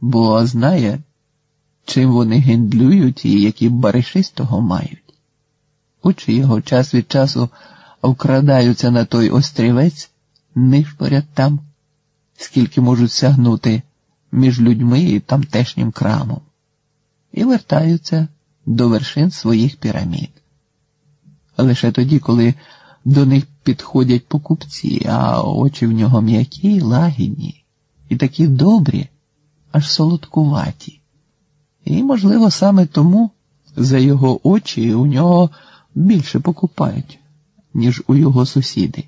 бо знає, чим вони гендлюють і які бариші з того мають. Очі його час від часу вкрадаються на той острівець, нишпорять там, скільки можуть сягнути між людьми і тамтешнім крамом, і вертаються до вершин своїх пірамід. Лише тоді, коли до них підходять покупці, а очі в нього м'які, лагідні і такі добрі, аж солодкуваті. І, можливо, саме тому за його очі у нього більше покупають, ніж у його сусіди,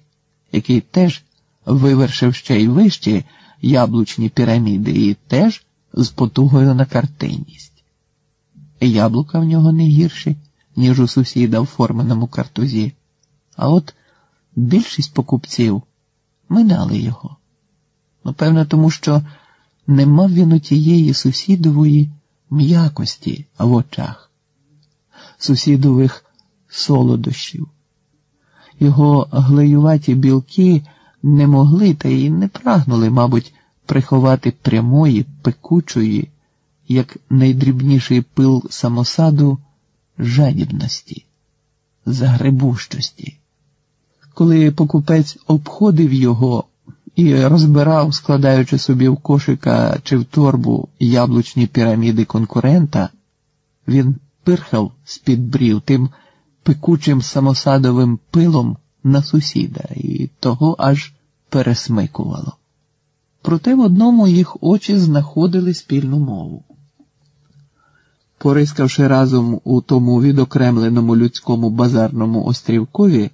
який теж вивершив ще й вищі яблучні піраміди і теж з потугою на картинність. Яблука в нього не гірші, ніж у сусіда в форменому картузі, а от більшість покупців минали його. Напевно, тому що не мав він у тієї сусідової м'якості в очах, сусідових солодощів. Його глеюваті білки не могли та й не прагнули, мабуть, приховати прямої, пекучої, як найдрібніший пил самосаду, жадібності, загребущості. Коли покупець обходив його і розбирав, складаючи собі в кошика чи в торбу яблучні піраміди конкурента, він пирхав з-під брів тим пекучим самосадовим пилом на сусіда, і того аж пересмикувало. Проте в одному їх очі знаходили спільну мову. Порискавши разом у тому відокремленому людському базарному острівкові,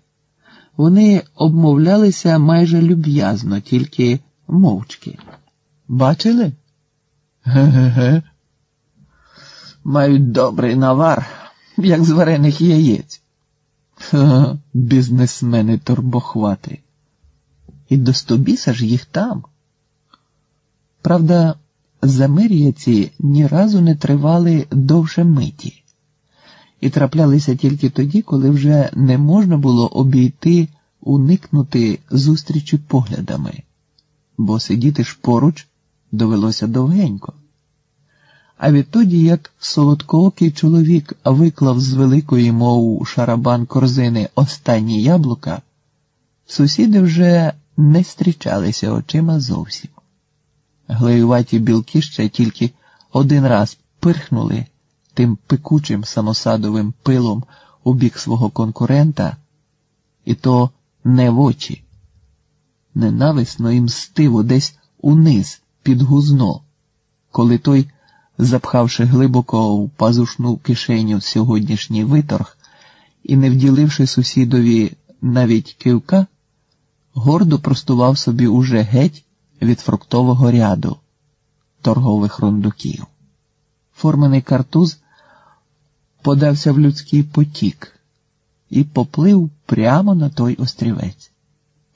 вони обмовлялися майже люб'язно, тільки мовчки. Бачили? Ге-ге-ге. Мають добрий навар, як з варених яєць. Ха, бізнесмени торбохвати. І до стобіса ж їх там. Правда, замир'я ці ні разу не тривали довше миті, і траплялися тільки тоді, коли вже не можна було обійти, уникнути зустрічі поглядами, бо сидіти ж поруч довелося довгенько. А відтоді, як солодкоокий чоловік виклав з великої, мов шарабан корзини останні яблука, сусіди вже не зустрічалися очима зовсім. Глеюваті білки ще тільки один раз пирхнули тим пекучим самосадовим пилом у бік свого конкурента, і то не в очі. Ненависно і мстиво десь униз під гузно, коли той, запхавши глибоко в пазушну кишеню сьогоднішній виторг і не вділивши сусідові навіть кивка, гордо простував собі уже геть від фруктового ряду торгових рундуків. Формений картуз подався в людський потік і поплив прямо на той острівець,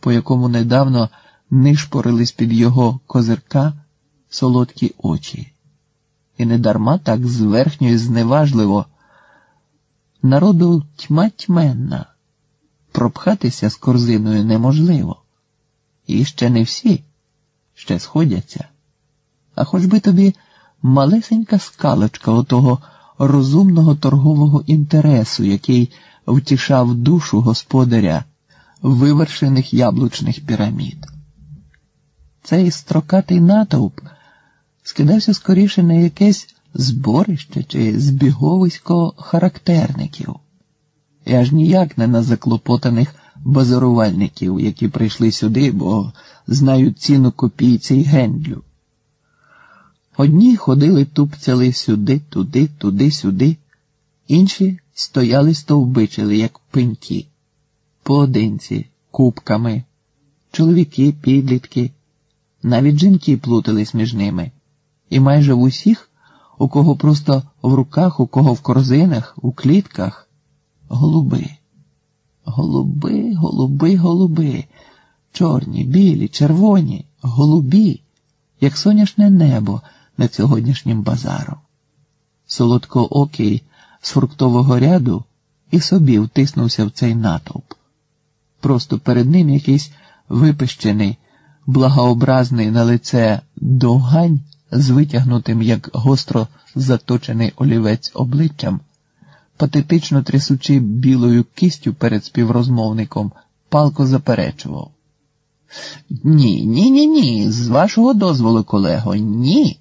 по якому недавно нишпорились під його козирка солодкі очі. І недарма так зверхньо і зневажливо. Народу тьма тьменна, пропхатися з корзиною неможливо. І ще не всі ще сходяться. А хоч би тобі малесенька скалочка отого розумного торгового інтересу, який втішав душу господаря вивершених яблучних пірамід. Цей строкатий натовп скидався скоріше на якесь зборище чи збіговисько характерників, і аж ніяк не на заклопотаних базарувальників, які прийшли сюди, бо знають ціну копійці й гендлю. Одні ходили тупцяли сюди, туди, туди, сюди, інші стояли стовбичили, як пеньки, поодинці, кубками, чоловіки, підлітки, навіть жінки плутались між ними, і майже в усіх, у кого просто в руках, у кого в корзинах, у клітках, голуби. Голуби, голуби, голуби, чорні, білі, червоні, голубі, як соняшне небо над сьогоднішнім базаром. Солодкоокий з фруктового ряду і собі втиснувся в цей натовп. Просто перед ним якийсь випищений, благообразний на лице довгань з витягнутим, як гостро заточений олівець обличчям, патетично трясучи білою кистю перед співрозмовником, палко заперечував. Ні, ні, ні, ні, з вашого дозволу, колего, ні.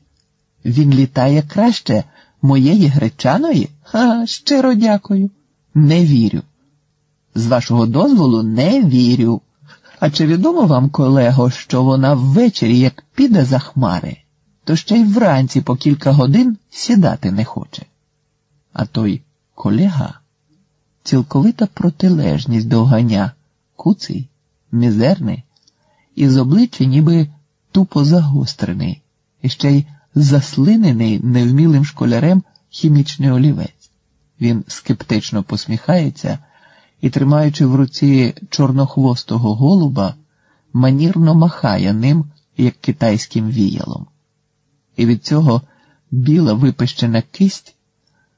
Він літає краще моєї гречаної? Ха, щиро дякую. Не вірю. З вашого дозволу не вірю. А чи відомо вам, колего, що вона ввечері, як піде за хмари, то ще й вранці по кілька годин сідати не хоче? А той колега цілковита протилежність довганя, куций, мізерний, і з обличчя ніби тупо загострений, і ще й заслинений невмілим школярем хімічний олівець. Він скептично посміхається і, тримаючи в руці чорнохвостого голуба, манірно махає ним, як китайським віялом. І від цього біла випищена кисть